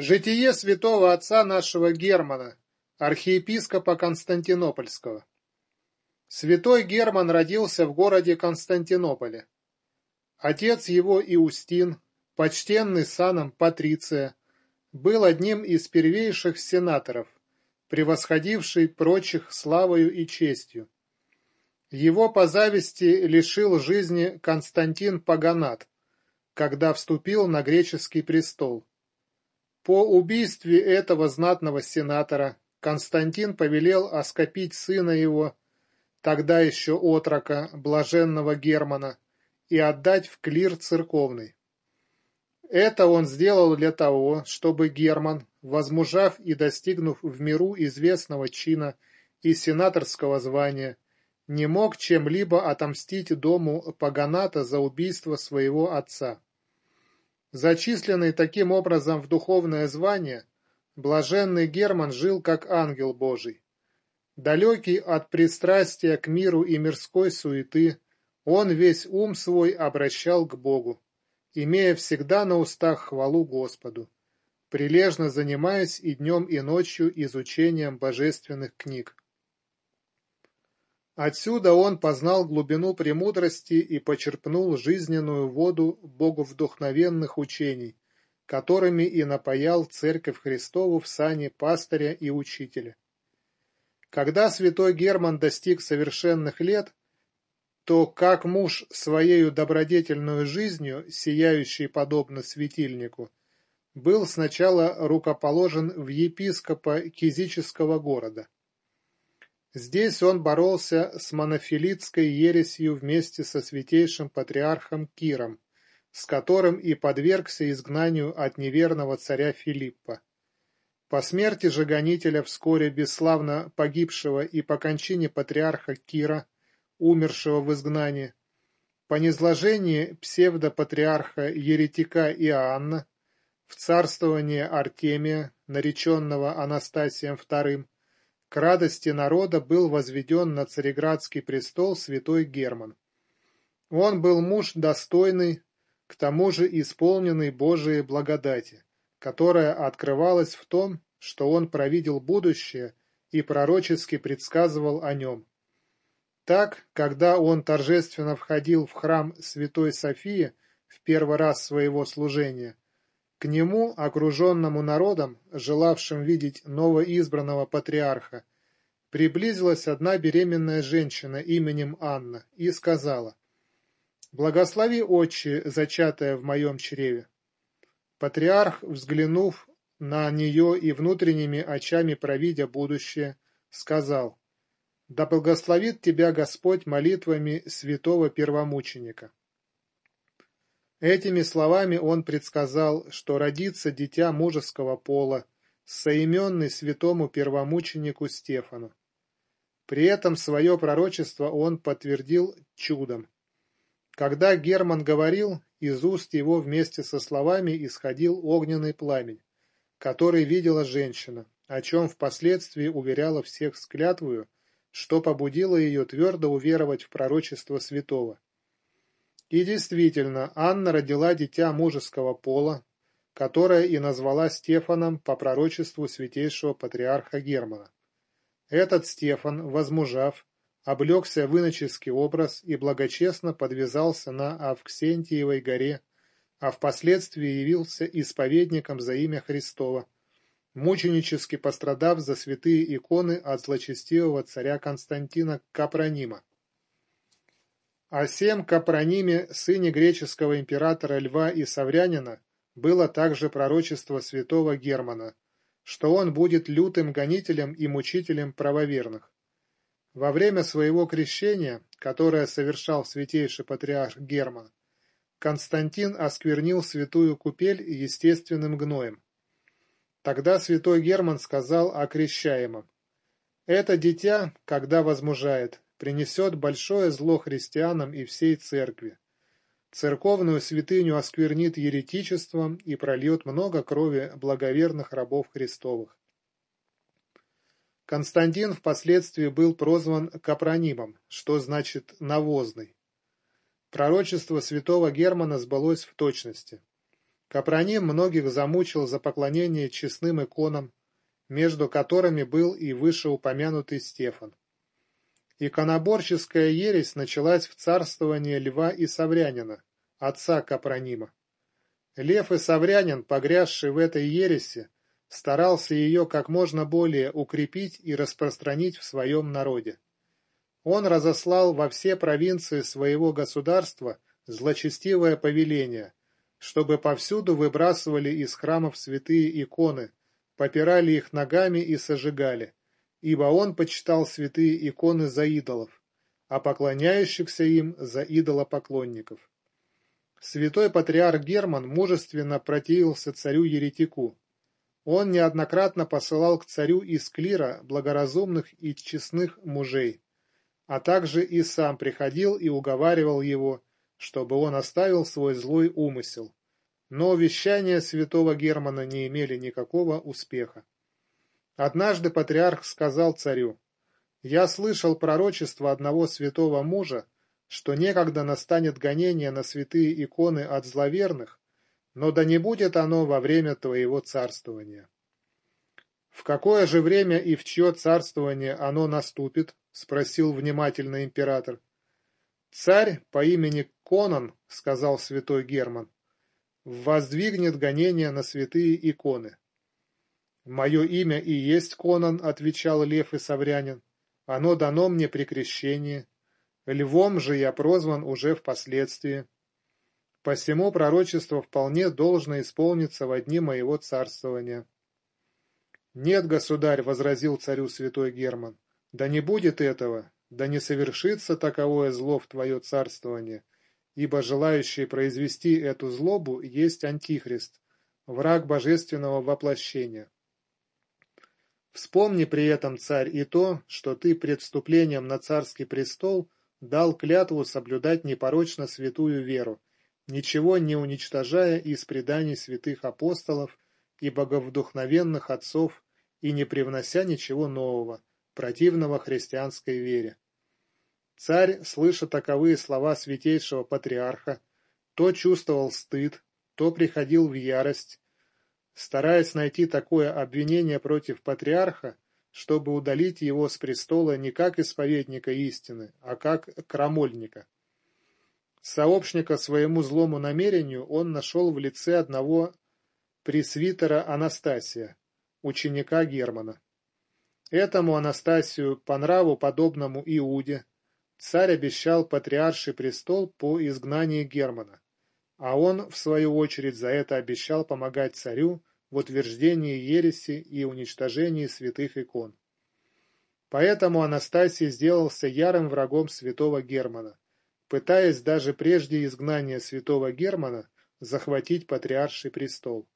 Житие святого отца нашего Германа, архиепископа Константинопольского. Святой Герман родился в городе Константинополе. Отец его Иустин, почтенный саном Патриция, был одним из первейших сенаторов, превосходивший прочих славою и честью. Его по зависти лишил жизни Константин Паганат, когда вступил на греческий престол. По убийстве этого знатного сенатора Константин повелел оскопить сына его, тогда еще отрока, блаженного Германа, и отдать в клир церковный. Это он сделал для того, чтобы Герман, возмужав и достигнув в миру известного чина и сенаторского звания, не мог чем-либо отомстить дому Паганата за убийство своего отца. Зачисленный таким образом в духовное звание, блаженный Герман жил как ангел Божий. Далекий от пристрастия к миру и мирской суеты, он весь ум свой обращал к Богу, имея всегда на устах хвалу Господу, прилежно занимаясь и днем и ночью изучением божественных книг. Отсюда он познал глубину премудрости и почерпнул жизненную воду боговдохновенных учений, которыми и напаял Церковь Христову в сане пастыря и учителя. Когда святой Герман достиг совершенных лет, то как муж своею добродетельную жизнью, сияющий подобно светильнику, был сначала рукоположен в епископа Кизического города. Здесь он боролся с монофилитской ересью вместе со святейшим патриархом Киром, с которым и подвергся изгнанию от неверного царя Филиппа. По смерти же гонителя, вскоре бесславно погибшего и по кончине патриарха Кира, умершего в изгнании, по низложении псевдопатриарха еретика Иоанна, в царствование Артемия, нареченного Анастасием II, к радости народа был возведен на цареградский престол святой Герман. Он был муж достойный, к тому же исполненный Божией благодати, которая открывалась в том, что он провидел будущее и пророчески предсказывал о нем. Так, когда он торжественно входил в храм Святой Софии в первый раз своего служения, к нему, окруженному народом, желавшим видеть новоизбранного патриарха, приблизилась одна беременная женщина именем Анна и сказала, «Благослови, отче, зачатая в моем чреве». Патриарх, взглянув на нее и внутренними очами провидя будущее, сказал, «Да благословит тебя Господь молитвами святого первомученика». Этими словами он предсказал, что родится дитя мужеского пола, соименный святому первомученику Стефану. При этом свое пророчество он подтвердил чудом. Когда Герман говорил, из уст его вместе со словами исходил огненный пламень, который видела женщина, о чем впоследствии уверяла всех с что побудило ее твердо уверовать в пророчество святого. И действительно, Анна родила дитя мужеского пола, которое и назвала Стефаном по пророчеству святейшего патриарха Германа. Этот Стефан, возмужав, облегся в иноческий образ и благочестно подвязался на Авксентиевой горе, а впоследствии явился исповедником за имя Христова, мученически пострадав за святые иконы от злочестивого царя Константина Капронима. О сем Капрониме, сыне греческого императора Льва и Саврянина, было также пророчество святого Германа, что он будет лютым гонителем и мучителем правоверных. Во время своего крещения, которое совершал святейший патриарх Герман, Константин осквернил святую купель естественным гноем. Тогда святой Герман сказал о крещаемом. «Это дитя, когда возмужает, принесет большое зло христианам и всей церкви. Церковную святыню осквернит еретичеством и прольет много крови благоверных рабов Христовых. Константин впоследствии был прозван Капронимом, что значит «навозный». Пророчество святого Германа сбылось в точности. Капроним многих замучил за поклонение честным иконам, между которыми был и вышеупомянутый Стефан. Иконоборческая ересь началась в царствовании Льва и Саврянина, отца Капронима. Лев и Саврянин, погрязший в этой ереси, старался ее как можно более укрепить и распространить в своем народе. Он разослал во все провинции своего государства злочестивое повеление, чтобы повсюду выбрасывали из храмов святые иконы, попирали их ногами и сожигали, ибо он почитал святые иконы за идолов, а поклоняющихся им за идолопоклонников. Святой патриарх Герман мужественно противился царю-еретику, он неоднократно посылал к царю из клира благоразумных и честных мужей, а также и сам приходил и уговаривал его, чтобы он оставил свой злой умысел. Но вещания святого Германа не имели никакого успеха. Однажды патриарх сказал царю, «Я слышал пророчество одного святого мужа, что некогда настанет гонение на святые иконы от зловерных, но да не будет оно во время твоего царствования. В какое же время и в чье царствование оно наступит? — спросил внимательно император. Царь по имени Конан, — сказал святой Герман, — воздвигнет гонение на святые иконы. «Мое имя и есть Конан», — отвечал Лев и Саврянин. «Оно дано мне при крещении. Львом же я прозван уже впоследствии». Посему пророчество вполне должно исполниться во дни моего царствования. «Нет, государь», — возразил царю святой Герман, — «да не будет этого, да не совершится таковое зло в твое царствование, ибо желающий произвести эту злобу есть Антихрист, враг божественного воплощения». Вспомни при этом, царь, и то, что ты пред вступлением на царский престол дал клятву соблюдать непорочно святую веру, ничего не уничтожая из преданий святых апостолов и боговдухновенных отцов и не привнося ничего нового, противного христианской вере. Царь, слыша таковые слова святейшего патриарха, то чувствовал стыд, то приходил в ярость, стараясь найти такое обвинение против патриарха, чтобы удалить его с престола не как исповедника истины, а как крамольника. Сообщника своему злому намерению он нашел в лице одного пресвитера Анастасия, ученика Германа. Этому Анастасию, по нраву подобному Иуде, царь обещал патриарший престол по изгнании Германа, а он, в свою очередь, за это обещал помогать царю в утверждении ереси и уничтожении святых икон. Поэтому Анастасий сделался ярым врагом святого Германа, пытаясь даже прежде изгнания святого Германа захватить патриарший престол.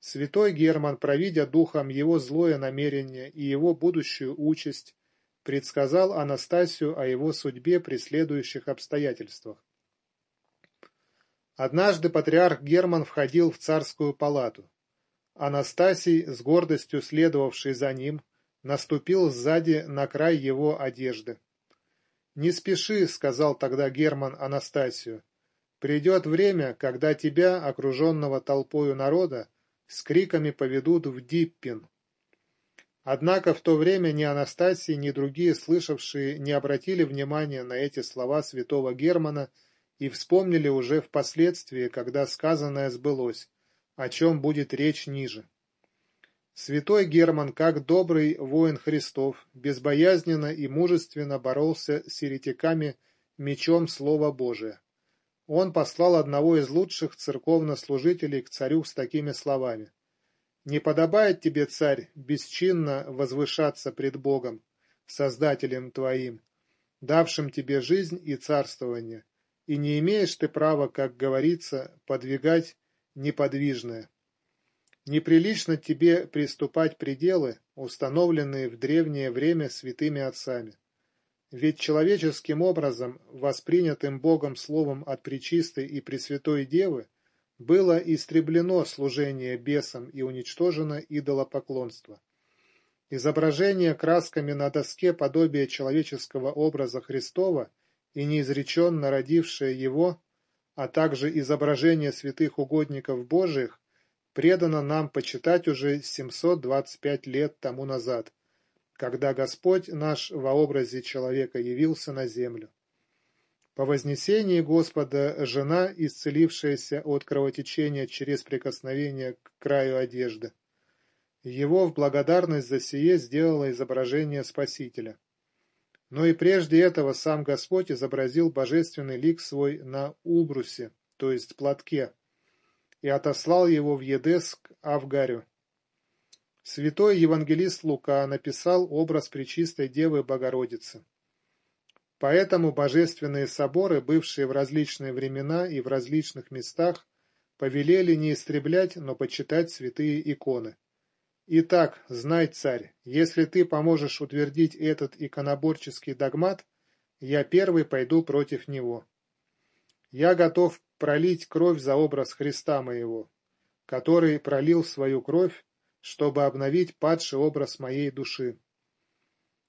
Святой Герман, провидя духом его злое намерение и его будущую участь, предсказал Анастасию о его судьбе при следующих обстоятельствах. Однажды патриарх Герман входил в царскую палату. Анастасий, с гордостью следовавший за ним, наступил сзади на край его одежды. «Не спеши», — сказал тогда Герман Анастасию. «Придет время, когда тебя, окруженного толпою народа, с криками поведут в Диппин». Однако в то время ни Анастасий, ни другие слышавшие не обратили внимания на эти слова святого Германа и вспомнили уже впоследствии, когда сказанное сбылось, о чем будет речь ниже. Святой Герман, как добрый воин Христов, безбоязненно и мужественно боролся с еретиками мечом Слова Божия. Он послал одного из лучших церковнослужителей к царю с такими словами. «Не подобает тебе, царь, бесчинно возвышаться пред Богом, Создателем твоим, давшим тебе жизнь и царствование, и не имеешь ты права, как говорится, подвигать неподвижное». Неприлично тебе приступать пределы, установленные в древнее время святыми отцами. Ведь человеческим образом, воспринятым Богом словом от Пречистой и Пресвятой Девы, было истреблено служение бесам и уничтожено идолопоклонство. Изображение красками на доске подобия человеческого образа Христова и неизреченно родившее его а также изображение святых угодников Божиих, предано нам почитать уже 725 лет тому назад, когда Господь наш во образе человека явился на землю. По вознесении Господа жена, исцелившаяся от кровотечения через прикосновение к краю одежды, его в благодарность за сие сделала изображение Спасителя. Но и прежде этого сам Господь изобразил божественный лик свой на убрусе, то есть платке, и отослал его в Едес к Авгарю. Святой евангелист Лука написал образ Пречистой Девы Богородицы. Поэтому божественные соборы, бывшие в различные времена и в различных местах, повелели не истреблять, но почитать святые иконы. Итак, знай, царь, если ты поможешь утвердить этот иконоборческий догмат, я первый пойду против него. Я готов пролить кровь за образ Христа моего, который пролил свою кровь, чтобы обновить падший образ моей души.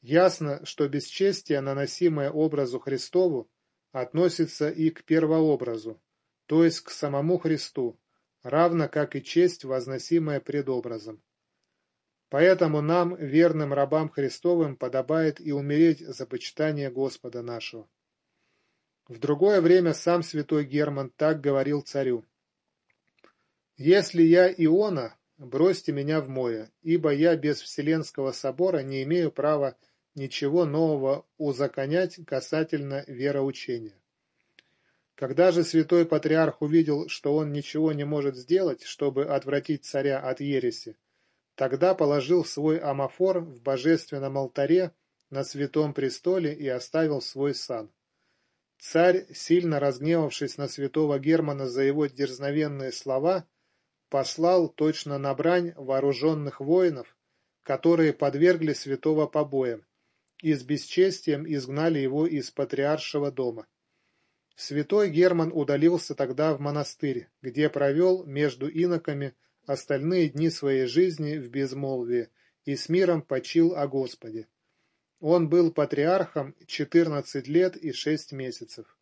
Ясно, что бесчестие, наносимое образу Христову, относится и к первообразу, то есть к самому Христу, равно как и честь, возносимая пред образом. Поэтому нам, верным рабам Христовым, подобает и умереть за почитание Господа нашего. В другое время сам святой Герман так говорил царю. «Если я Иона, бросьте меня в море, ибо я без Вселенского собора не имею права ничего нового узаконять касательно вероучения». Когда же святой патриарх увидел, что он ничего не может сделать, чтобы отвратить царя от ереси, Тогда положил свой амафор в божественном алтаре на святом престоле и оставил свой сан. Царь, сильно разгневавшись на святого Германа за его дерзновенные слова, послал точно на брань вооруженных воинов, которые подвергли святого побоям, и с бесчестием изгнали его из патриаршего дома. Святой Герман удалился тогда в монастырь, где провел между иноками остальные дни своей жизни в безмолвии и с миром почил о Господе. Он был патриархом 14 лет и 6 месяцев.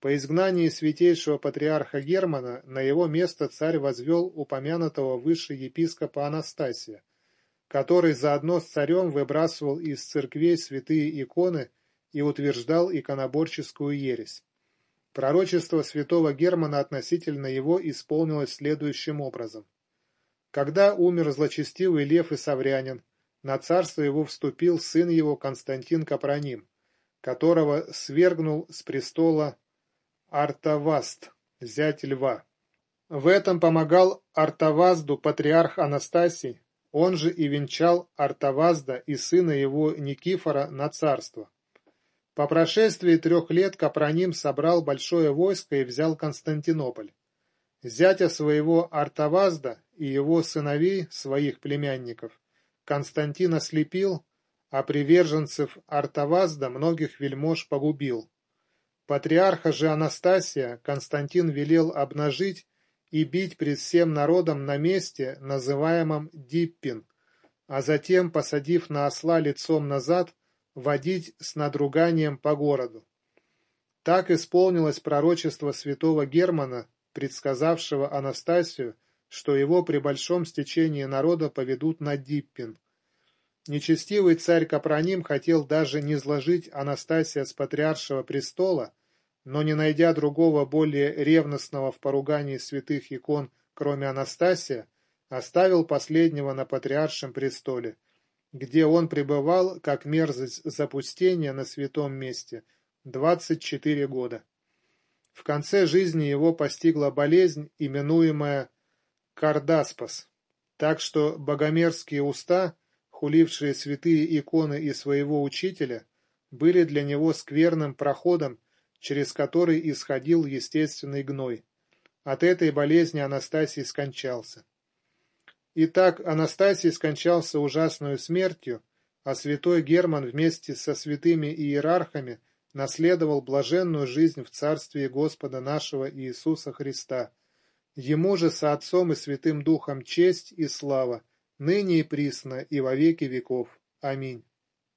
По изгнании святейшего патриарха Германа на его место царь возвел упомянутого выше епископа Анастасия, который заодно с царем выбрасывал из церквей святые иконы и утверждал иконоборческую ересь. Пророчество святого Германа относительно его исполнилось следующим образом. Когда умер злочестивый Лев и Саврянин, на царство его вступил сын его Константин Капроним, которого свергнул с престола Артаваст, зять льва. В этом помогал Артавазду патриарх Анастасий, он же и венчал Артавазда и сына его Никифора на царство. По прошествии трех лет Капроним собрал большое войско и взял Константинополь. Зятя своего Артавазда и его сыновей, своих племянников, Константин ослепил, а приверженцев Артавазда многих вельмож погубил. Патриарха же Анастасия Константин велел обнажить и бить пред всем народом на месте, называемом Диппин, а затем, посадив на осла лицом назад, водить с надруганием по городу. Так исполнилось пророчество святого Германа, предсказавшего Анастасию, что его при большом стечении народа поведут на Диппин. Нечестивый царь Капроним хотел даже не сложить Анастасия с патриаршего престола, но не найдя другого более ревностного в поругании святых икон, кроме Анастасия, оставил последнего на патриаршем престоле, где он пребывал, как мерзость запустения на святом месте, двадцать четыре года. В конце жизни его постигла болезнь, именуемая кардаспас, так что богомерзкие уста, хулившие святые иконы и своего учителя, были для него скверным проходом, через который исходил естественный гной. От этой болезни Анастасий скончался. Итак, Анастасий скончался ужасную смертью, а святой Герман вместе со святыми иерархами наследовал блаженную жизнь в Царстве Господа нашего Иисуса Христа. Ему же со Отцом и Святым Духом честь и слава, ныне и присно, и во веки веков. Аминь.